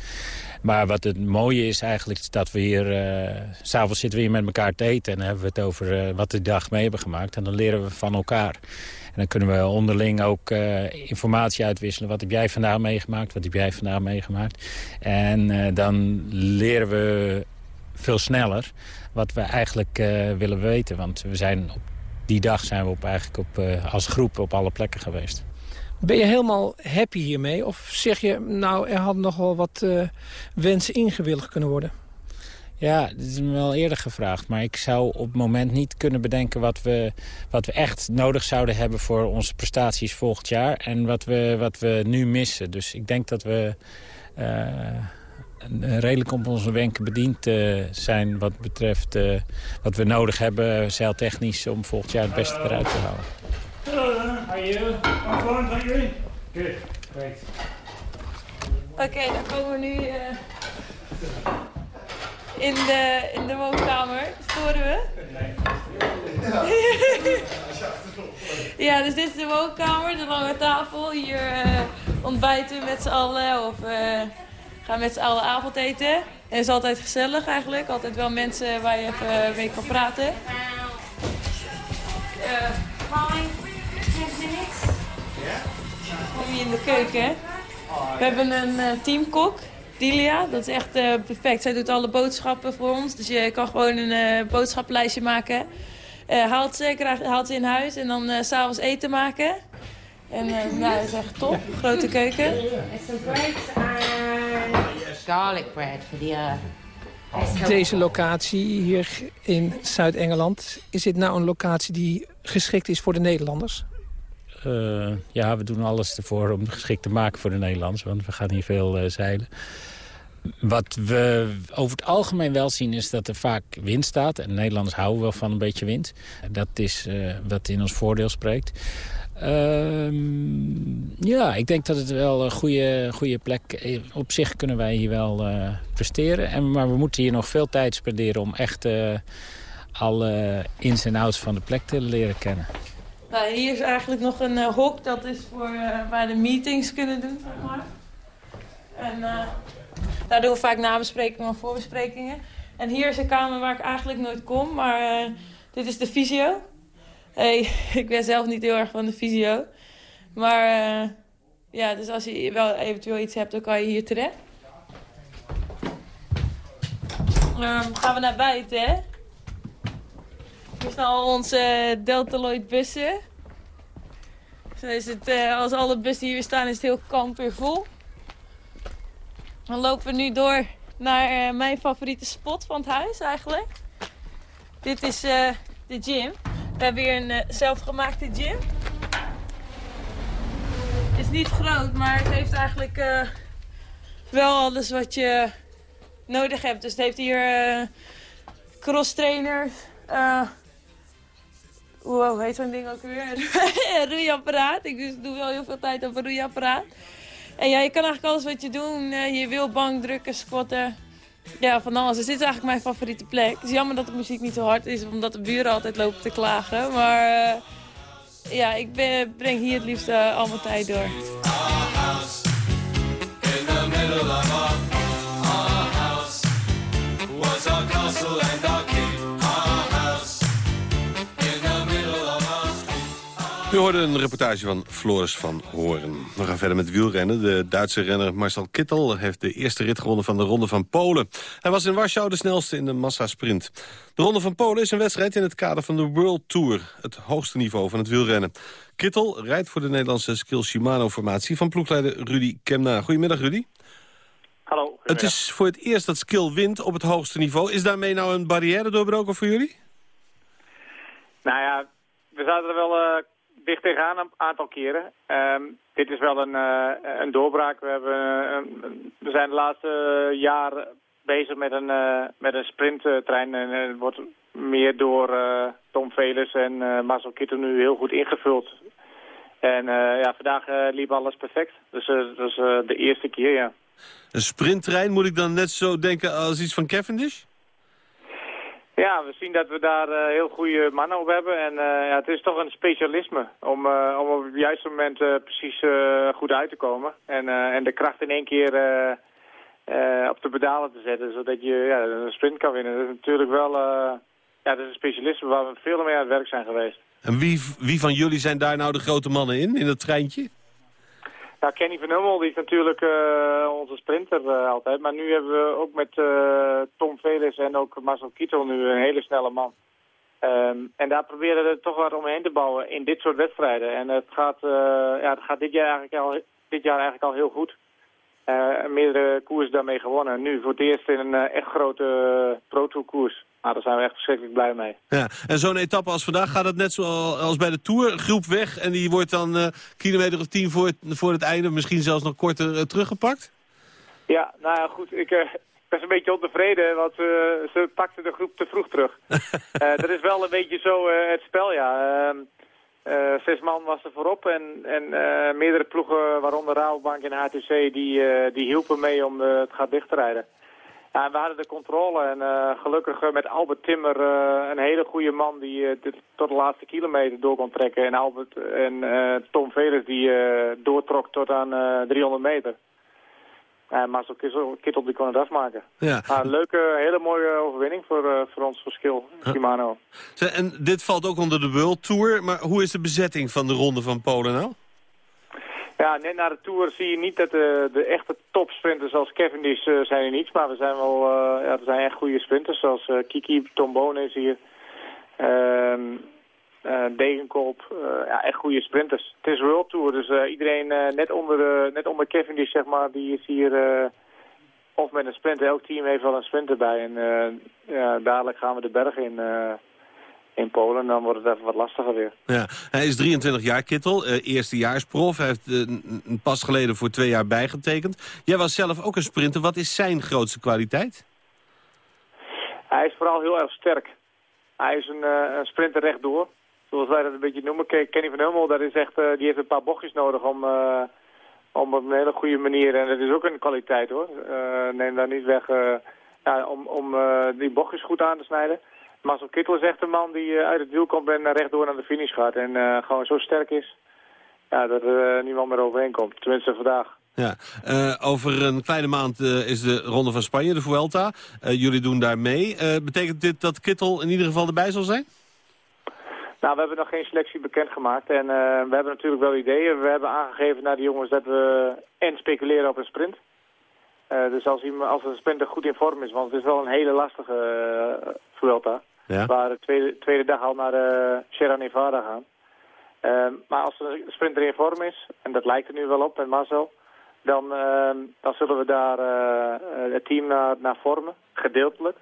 Maar wat het mooie is eigenlijk is dat we hier... Uh, S'avonds zitten we hier met elkaar te eten... en dan hebben we het over uh, wat de dag mee hebben gemaakt. En dan leren we van elkaar. En dan kunnen we onderling ook uh, informatie uitwisselen. Wat heb jij vandaag meegemaakt? Wat heb jij vandaag meegemaakt? En dan leren we veel sneller wat we eigenlijk willen weten. Want we zijn op die dag zijn we op, eigenlijk op, eh, als groep op alle plekken geweest. Ben je helemaal happy hiermee? Of zeg je, nou, er had nog wel wat uh, wensen ingewilligd kunnen worden? Ja, dit is me wel eerder gevraagd. Maar ik zou op het moment niet kunnen bedenken wat we, wat we echt nodig zouden hebben voor onze prestaties volgend jaar. En wat we, wat we nu missen. Dus ik denk dat we uh, redelijk op onze wenken bediend uh, zijn wat betreft wat we nodig hebben zeiltechnisch om volgend jaar het beste eruit te halen. Hello there, how are you? I'm fine, thank you. Good, great. Oké, okay, dan komen we nu uh, in, de, in de woonkamer. Storen we? [LAUGHS] ja, dus dit is de woonkamer, de lange tafel. Hier uh, ontbijten we met z'n allen of uh, gaan met z'n allen avondeten. En het is altijd gezellig eigenlijk. Altijd wel mensen waar je even mee kan praten. Uh, Kom je in de keuken. We hebben een uh, teamkok, Dilia. Dat is echt uh, perfect. Zij doet alle boodschappen voor ons. Dus je kan gewoon een uh, boodschappenlijstje maken. haalt, ze, krijgt, haalt ze in huis en dan s s'avonds eten maken. En nou, dat is echt top. Grote keuken. Garlic bread voor die... Deze locatie hier in Zuid-Engeland, is dit nou een locatie die geschikt is voor de Nederlanders? Uh, ja, we doen alles ervoor om geschikt te maken voor de Nederlanders, want we gaan hier veel uh, zeilen. Wat we over het algemeen wel zien is dat er vaak wind staat. En Nederlanders houden wel van een beetje wind. Dat is uh, wat in ons voordeel spreekt. Um, ja, ik denk dat het wel een goede, goede plek Op zich kunnen wij hier wel presteren. En, maar we moeten hier nog veel tijd spenderen om echt alle ins en outs van de plek te leren kennen. Nou, hier is eigenlijk nog een uh, hok. Dat is voor waar de meetings kunnen doen, zeg maar. En daar doen we vaak nabesprekingen of voorbesprekingen. En hier is een kamer waar ik eigenlijk nooit kom. Maar dit is de visio. Hey, [LAUGHS] ik ben zelf niet heel erg van de visio. Maar uh, ja, dus als je wel eventueel iets hebt, dan kan je hier terecht. Um, gaan we naar buiten, hè? Hier staan al onze Deltaloid bussen. Zo is het, uh, als alle bussen hier staan, is het heel kamp weer vol. Dan lopen we nu door naar uh, mijn favoriete spot van het huis eigenlijk. Dit is de gym. We hebben hier een zelfgemaakte gym. Het is niet groot, maar het heeft eigenlijk wel alles wat je nodig hebt. Dus het heeft hier cross trainers. Wow, heet zo'n ding ook weer? [LAUGHS] een roeiapparaat. Ik dus doe wel heel veel tijd op een roeiapparaat. En ja, je kan eigenlijk alles wat je doet. je wil bankdrukken, squatten. Ja, van alles. Dus dit is eigenlijk mijn favoriete plek. Het is jammer dat de muziek niet zo hard is, omdat de buren altijd lopen te klagen. Maar uh, ja, ik ben, breng hier het liefst uh, al mijn tijd door. U hoorde een reportage van Floris van Horen. We gaan verder met wielrennen. De Duitse renner Marcel Kittel heeft de eerste rit gewonnen van de Ronde van Polen. Hij was in Warschau de snelste in de massasprint. De Ronde van Polen is een wedstrijd in het kader van de World Tour. Het hoogste niveau van het wielrennen. Kittel rijdt voor de Nederlandse Skill Shimano-formatie van ploegleider Rudy Kemna. Goedemiddag Rudy. Hallo. Het is voor het eerst dat Skill wint op het hoogste niveau. Is daarmee nou een barrière doorbroken voor jullie? Nou ja, we zaten er wel... Uh dicht tegenaan een aantal keren. Um, dit is wel een, uh, een doorbraak. We, hebben, uh, we zijn de laatste jaren bezig met een, uh, met een sprinttrein. En het wordt meer door Tom Velers en Marcel Kittel nu heel goed ingevuld. En ja, vandaag liep alles perfect. Dus dat is de eerste keer, ja. Een sprinttrein, moet ik dan net zo denken als iets van Cavendish? Ja, we zien dat we daar uh, heel goede mannen op hebben. En uh, ja, het is toch een specialisme om, uh, om op het juiste moment precies goed uit te komen. En, en de kracht in één keer op de pedalen te zetten, zodat je ja, een sprint kan winnen. Dat is natuurlijk wel ja, dat is een specialisme waar we veel mee aan het werk zijn geweest. En wie, wie van jullie zijn daar nou de grote mannen in, in dat treintje? Nou, Kenny van Hummel die is natuurlijk uh, onze sprinter uh, altijd. Maar nu hebben we ook met uh, Tom Velers en ook Marcel Kittel nu een hele snelle man. Ehm, en daar proberen we toch wat omheen te bouwen in dit soort wedstrijden. En het gaat, eh, ja, het gaat dit, jaar eigenlijk al, dit jaar eigenlijk al heel goed. Eh, meerdere koersen daarmee gewonnen. Nu voor het eerst in een eh, echt grote uh, Pro Tour koers. Nou, daar zijn we echt verschrikkelijk blij mee. Ja, en zo'n etappe als vandaag gaat het net zoals bij de Tour. Groep weg en die wordt dan uh, kilometer of tien voor het, voor het einde... misschien zelfs nog korter uh, teruggepakt? Ja, nou ja, goed. Ik uh, ben een beetje ontevreden, want ze pakten de groep te vroeg terug. [LAUGHS] dat is wel een beetje zo het spel, ja. Ehm, zes man was er voorop en, en meerdere ploegen, waaronder Rabobank en HTC... die, die hielpen mee om het gat dicht te rijden. Ja, we hadden de controle en uh, gelukkig uh, met Albert Timmer, uh, een hele goede man die tot de laatste kilometer door kon trekken. En, Albert, en Tom Velers die doortrok tot aan 300 meter. En Marcel Kittel die kon het afmaken. Ja. een leuke, hele mooie overwinning voor, voor ons verschil, Shimano. En dit valt ook onder de World Tour, maar hoe is de bezetting van de Ronde van Polen nou? Ja, net na de Tour zie je niet dat de, de echte topsprinters zoals Cavendish uh, zijn er niet. Maar we zijn wel, uh, ja, er zijn echt goede sprinters zoals uh, Kiki, Tom Bonen is hier. Uh, Degenkolb, ja, echt goede sprinters. Het is World Tour, dus iedereen net, onder, net onder Cavendish, zeg maar, die is hier... of met een sprinter, elk team heeft wel een sprinter bij. En ja, dadelijk gaan we de berg in in Polen, dan wordt het even wat lastiger weer. Ja, hij is 23 jaar, Kittel, eerstejaarsprof. Hij heeft pas geleden voor twee jaar bijgetekend. Jij was zelf ook een sprinter. Wat is zijn grootste kwaliteit? Hij is vooral heel erg sterk. Hij is een, een sprinter rechtdoor. Zoals wij dat een beetje noemen. Kenny van Hummel, dat is echt, die heeft een paar bochtjes nodig om, om op een hele goede manier... en dat is ook een kwaliteit hoor. neem daar niet weg ja, om, om die bochtjes goed aan te snijden. Marcel Kittel is echt een man die uit het wiel komt en rechtdoor naar de finish gaat. En gewoon zo sterk is ja, dat er niemand meer overheen komt. Tenminste vandaag. Ja, over een kleine maand is de Ronde van Spanje, de Vuelta. jullie doen daar mee. betekent dit dat Kittel in ieder geval erbij zal zijn? Nou, we hebben nog geen selectie bekendgemaakt. En we hebben natuurlijk wel ideeën. We hebben aangegeven naar de jongens dat we en speculeren op een sprint. dus als, iemand, als een sprinter goed in vorm is, want het is wel een hele lastige Vuelta. Ja. Waar de tweede, tweede dag al naar uh, Sierra Nevada gaan. Uh, maar als de sprinter in vorm is, en dat lijkt er nu wel op met Marcel... dan, uh, dan zullen we daar het team naar, naar vormen, gedeeltelijk.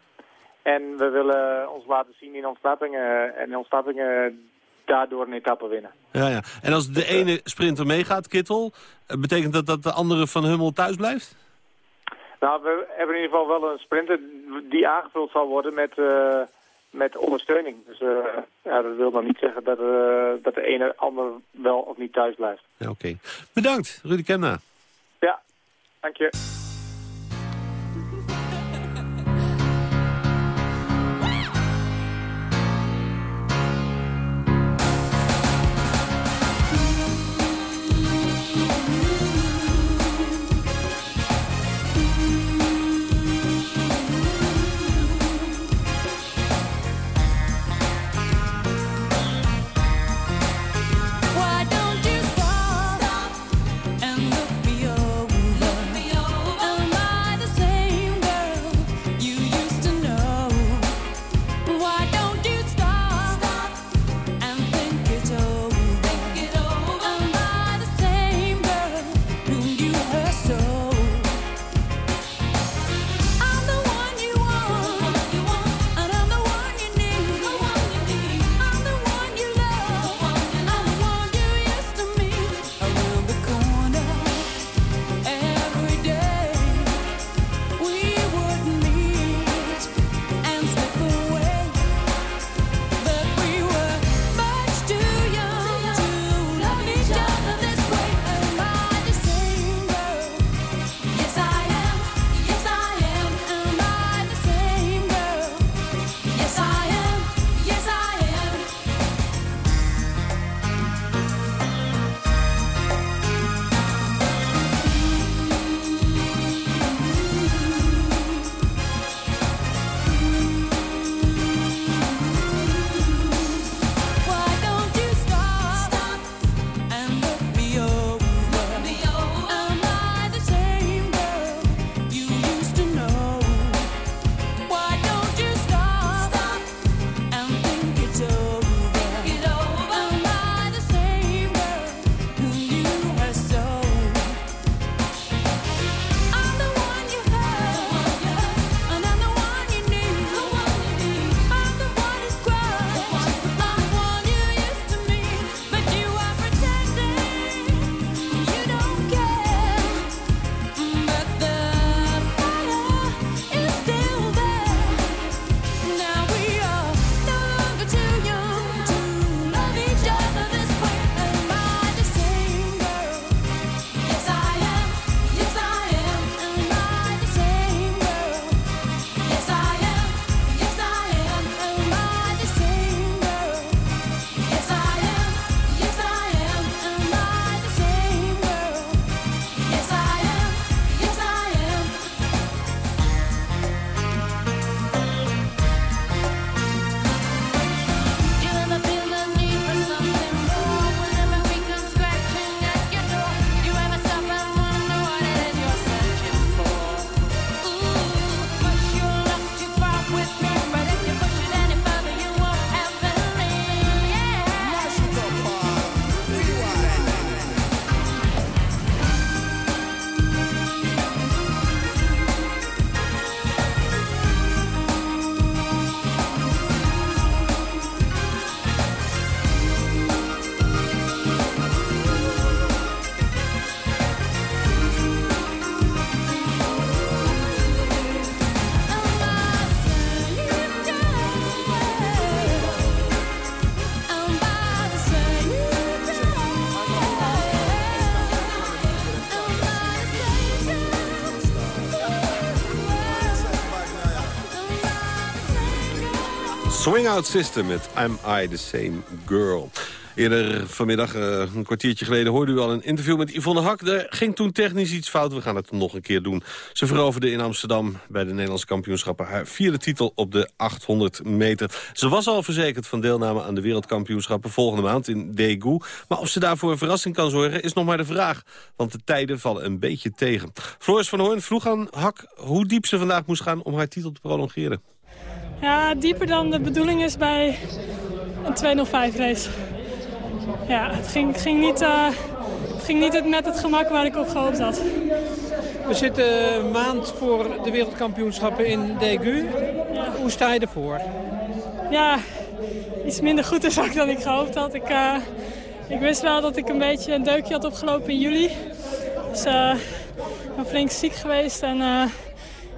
En we willen ons laten zien in ontsnappingen en in ontsnappingen daardoor een etappe winnen. Ja, ja. En als de ene sprinter meegaat, Kittel, betekent dat dat de andere van Hummel thuis blijft? Nou, we hebben in ieder geval wel een sprinter die aangevuld zal worden met, uh, met ondersteuning. Dus uh, ja, dat wil dan niet zeggen dat, uh, dat de ene ander wel of niet thuis blijft. Ja, Oké. Okay. Bedankt, Rudy Kemna. Ja, dank je. Out System met Am I The Same Girl. Eerder vanmiddag, uh, een kwartiertje geleden, hoorde u al een interview met Yvonne Hak. Er ging toen technisch iets fout. We gaan het nog een keer doen. Ze veroverde in Amsterdam bij de Nederlandse kampioenschappen... haar vierde titel op de 800 meter. Ze was al verzekerd van deelname aan de wereldkampioenschappen... volgende maand in Daegu. Maar of ze daarvoor een verrassing kan zorgen, is nog maar de vraag. Want de tijden vallen een beetje tegen. Floris van Hoorn vroeg aan Hak hoe diep ze vandaag moest gaan... om haar titel te prolongeren. Ja, dieper dan de bedoeling is bij een 205 race. Ja, het ging, het ging niet, uh, het ging niet met het gemak waar ik op gehoopt had. We zitten een maand voor de wereldkampioenschappen in Daegu. Hoe sta je ervoor? Ja, iets minder goed is dan ik gehoopt had. Ik, uh, ik wist wel dat ik een beetje een deukje had opgelopen in juli. Dus uh, ik ben flink ziek geweest en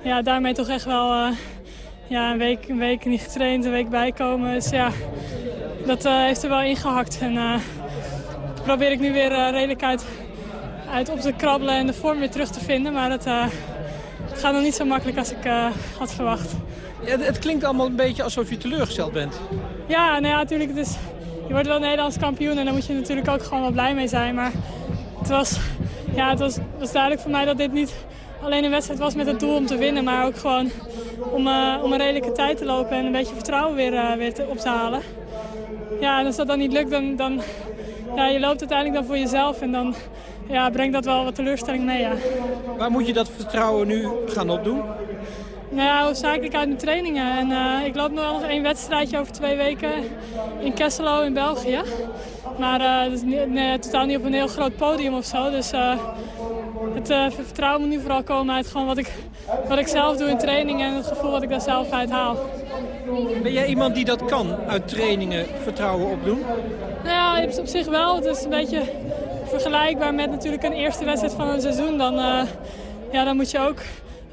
ja, daarmee toch echt wel ja, een, week, een week niet getraind, een week bijkomen. Dus ja, dat uh, heeft er wel ingehakt. En uh, probeer ik nu weer uh, redelijk uit, uit op te krabbelen en de vorm weer terug te vinden. Maar het, het gaat nog niet zo makkelijk als ik had verwacht. Ja, het klinkt allemaal een beetje alsof je teleurgesteld bent. Ja, nou ja, natuurlijk. Dus, je wordt wel Nederlands kampioen en daar moet je natuurlijk ook gewoon wel blij mee zijn. Maar het was, ja, het was, was duidelijk voor mij dat dit niet alleen een wedstrijd was met het doel om te winnen. Maar ook gewoon om, om een redelijke tijd te lopen en een beetje vertrouwen weer, weer te, op te halen. Ja, en als dat dan niet lukt, dan, dan ja, je loopt uiteindelijk dan voor jezelf. En dan ja, brengt dat wel wat teleurstelling mee, ja. Waar moet je dat vertrouwen nu gaan opdoen? Nou ja, hoofdzakelijk uit mijn trainingen. En uh, ik loop nog één wedstrijdje over twee weken in Kesselo in België. Maar uh, dat is niet, nee, totaal niet op een heel groot podium of zo. Dus uh, het vertrouwen moet nu vooral komen uit gewoon wat ik, wat ik zelf doe in trainingen en het gevoel wat ik daar zelf uit haal. Ben jij iemand die dat kan, uit trainingen vertrouwen opdoen? Nou ja, op zich wel. Het is een beetje vergelijkbaar met natuurlijk een eerste wedstrijd van een seizoen. Dan, uh, ja, dan moet je ook,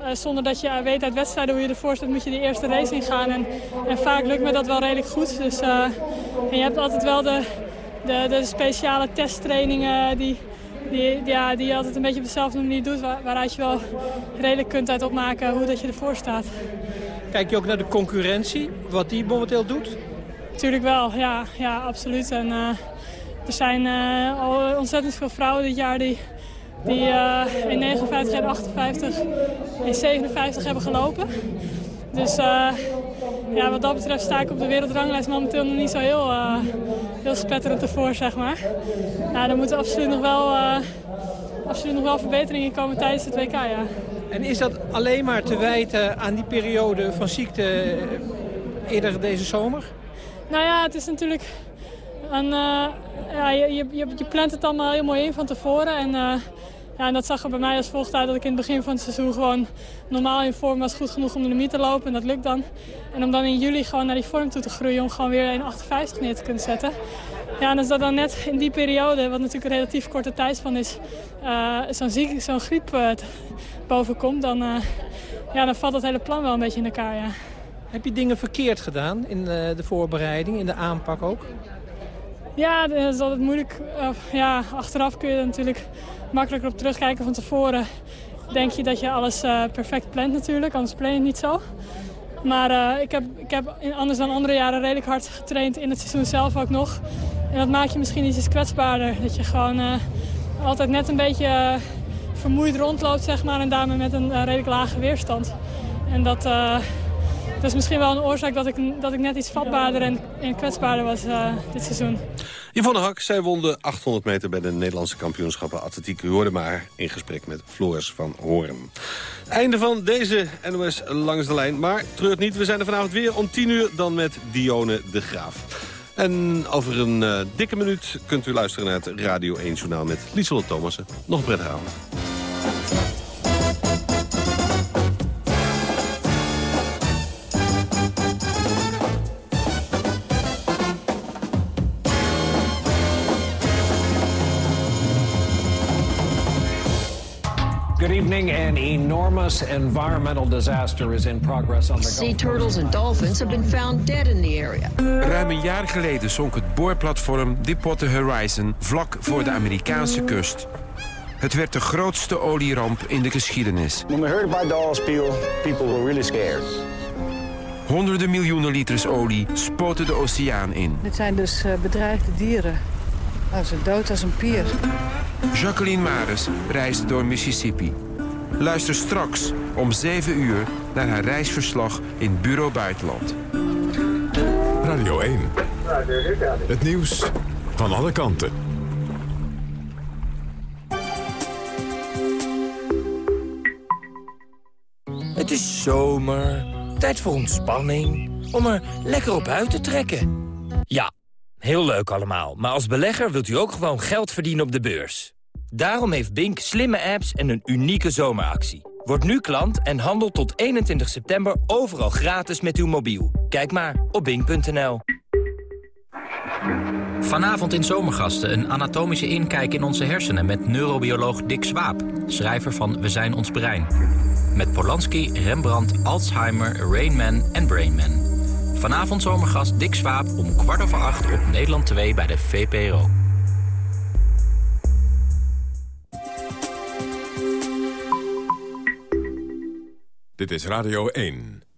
uh, zonder dat je weet uit wedstrijden hoe je ervoor staat, moet je de eerste race ingaan. En, en vaak lukt me dat wel redelijk goed. Dus, uh, en je hebt altijd wel de, de, de speciale testtrainingen die, die, ja, die je altijd een beetje op dezelfde manier doet. Waar, waaruit je wel redelijk kunt uit opmaken hoe dat je ervoor staat. Kijk je ook naar de concurrentie, wat die momenteel doet? Tuurlijk wel, ja, ja absoluut. En, uh, er zijn uh, al ontzettend veel vrouwen dit jaar die, die uh, in 59 en 58 en 57 hebben gelopen. Dus ja, wat dat betreft sta ik op de wereldranglijst momenteel nog niet zo heel, heel spetterend ervoor, zeg maar. Ja, er moeten absoluut nog wel, absoluut nog wel verbeteringen komen tijdens het WK, ja. En is dat alleen maar te wijten aan die periode van ziekte eerder deze zomer? Nou ja, het is natuurlijk... Een, uh, ja, je, je, je plant het allemaal heel mooi in van tevoren. En, ja, en dat zag er bij mij als volgt uit dat ik in het begin van het seizoen gewoon normaal in vorm was. Goed genoeg om de limiet te lopen en dat lukt dan. En om dan in juli gewoon naar die vorm toe te groeien om gewoon weer 1,58 neer te kunnen zetten. Ja, en als dat dan net in die periode, wat natuurlijk een relatief korte tijdspan is, uh, zo'n zo'n griep uh, bovenkomt, dan, uh, ja, dan valt het hele plan wel een beetje in elkaar. Ja. Heb je dingen verkeerd gedaan in de voorbereiding, in de aanpak ook? Ja, dat is altijd moeilijk. ja, achteraf kun je natuurlijk makkelijker op terugkijken van tevoren. Denk je dat je alles perfect plant natuurlijk, anders plan je niet zo. Maar uh, ik heb, ik heb anders dan andere jaren redelijk hard getraind in het seizoen zelf ook nog. En dat maakt je misschien iets kwetsbaarder. Dat je gewoon uh, altijd net een beetje vermoeid rondloopt, zeg maar. En daarmee met een redelijk lage weerstand. En dat, dat is misschien wel een oorzaak dat ik, dat ik net iets vatbaarder en, en kwetsbaarder was dit seizoen. Yvonne Hak, zij won de 800 meter bij de Nederlandse kampioenschappen atletiek. U hoorde maar in gesprek met Floris van Hoorn. Einde van deze NOS Langs de Lijn. Maar treurt niet, we zijn er vanavond weer om 10 uur dan met Dione de Graaf. En over een uh, dikke minuut kunt u luisteren naar het Radio 1 Journaal met Lieselot Thomassen. Nog een prettige avond. An enormous environmental disaster is in progress on the Sea turtles and dolphins have been found dead in the area. Ruim een jaar geleden zonk het boorplatform Deepwater Horizon vlak voor de Amerikaanse kust. Het werd de grootste olieramp in de geschiedenis. When we heard about the oil spill, people were really scared. Honderden miljoenen liters olie spoten de oceaan in. Dit zijn dus uh, bedreigde dieren. Nou, ze dood als een pier. Jacqueline Maris reist door Mississippi. Luister straks om 7 uur naar haar reisverslag in Bureau Buitenland. Radio 1. Het nieuws van alle kanten. Het is zomer, tijd voor ontspanning, om er lekker op uit te trekken. Ja, heel leuk allemaal, maar als belegger wilt u ook gewoon geld verdienen op de beurs. Daarom heeft Bink slimme apps en een unieke zomeractie. Word nu klant en handel tot 21 september overal gratis met uw mobiel. Kijk maar op bink.nl. Vanavond in Zomergasten een anatomische inkijk in onze hersenen... met neurobioloog Dick Swaap, schrijver van We zijn ons brein. Met Polanski, Rembrandt, Alzheimer, Rainman en Brainman. Vanavond Zomergast Dick Swaap om kwart over acht op Nederland 2 bij de VPRO. Dit is Radio 1.